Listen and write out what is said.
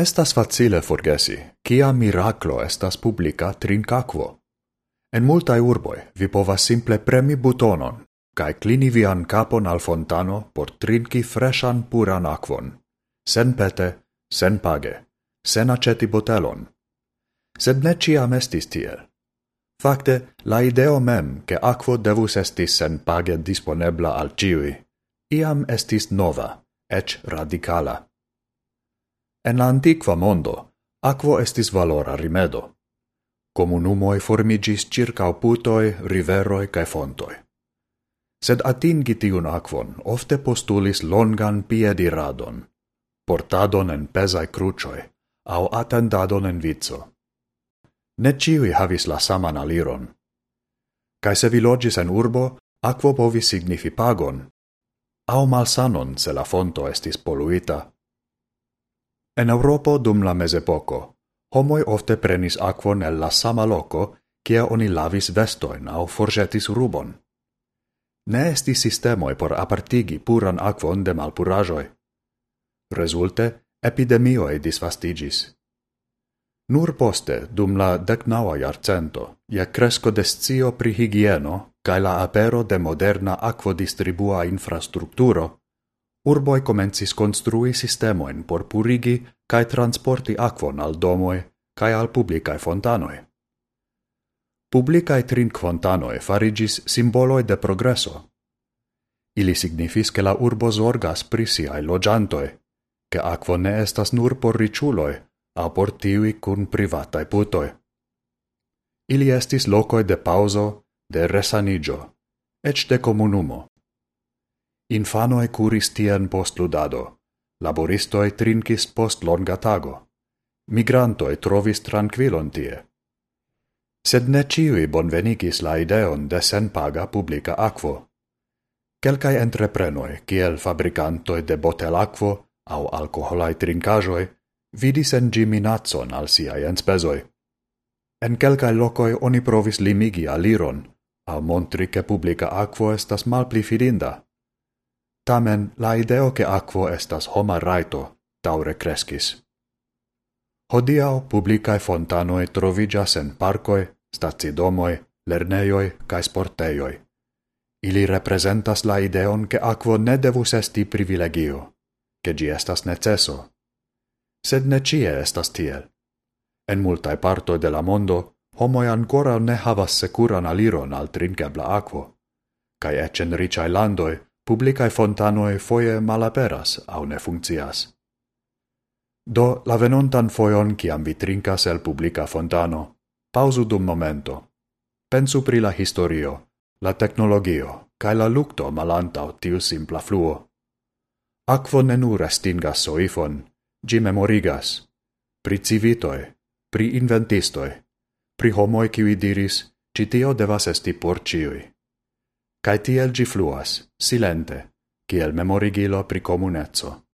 Estas facile forgesi, kia miraclo estas publica trincacvo. En multae urboi vi povas simple premi butonon, cae clini vian capon al fontano por trinci freshan puran aquon, sen pete, sen page, sen aceti botelon. Sed ne ciam estis tiel. Fakte, la ideo mem, che aquo devus estis sen page disponebla al ciui, iam estis nova, ec radicala. En la antiqua mondo, aquo estis valora rimedo. Comunumoi formigis circa putoi, riveroi cae fontoi. Sed atingi tiun aquon ofte postulis longan piediradon, portadon en pesai crucioi, au attendadon en vizo. Ne ciui havis la saman aliron. Cae se vi logis en urbo, aquo povis signifi pagon, au malsanon se la fonto estis poluita En Europo dum la mezepoko, homoi ofte prenis aquon el la sama loco, cia oni lavis vestoin au forgetis rubon. Ne esti sistemoi por apartigi puran aquon de malpurajoi. Resulte, epidemioi disvastigis. Nur poste, dum la decnaua iarcento, ia cresco de scio pri higieno cae la apero de moderna aquodistribua infrastructuro, urboi comencis construi sistemoin por purigi cae transporti aquon al domoi cae al publicae fontanoi. Publicae trinc fontanoi farigis simboloi de progresso. Ili signifis che la urbo zorgas prisi ai logiantoi, che aquo ne estas nur por riciuloi, a por tivi cun privatae putoi. Ili estis locoi de pauso, de resanigio, ec de comunumo. Infanoe curis tien post ludado. Laboristoe trincis post longa tago. Migrantoe trovis tranquilon tie. Sed ne ciui bonvenigis la ideon de senpaga publica aquo. Quelcae entreprenoi, kiel fabricantoe de botel aquo au alcoholai trincajoi, vidis en gi minacon al siai enspezoi. En quelcae locoi oni provis limigi aliron, au montri che publica aquo estas malpli fidinda. Tamen la ideo che aquo estas homa raito taure crescis. Hodiau publicae fontanoe trovigas en parcoi, stacidomoe, lerneioi cae sporteioi. Ili representas la ideon che aquo ne devus esti privilegio, che gi estas neceso. Sed ne cie estas tiel. En multae partoi de la mondo, homoi ancora ne havas securan aliron al trinkebla aquo, cae ecen ricai landoi publicae fontanoe foie malaperas au ne funccias. Do la venontan foion ciam vi trincas el publica fontano, pausu dum momento. Pensu pri la historio, la technologio, cae la lucto malantau tiu simpla fluo. Aquo ne nur estingas soifon, gi memorigas. Pri civitoi, pri inventistoi, pri homoi kiwi diris, citio devas esti por ciui. Cae tiel gi fluas, silente, kiel memorigilo pri comunezzo.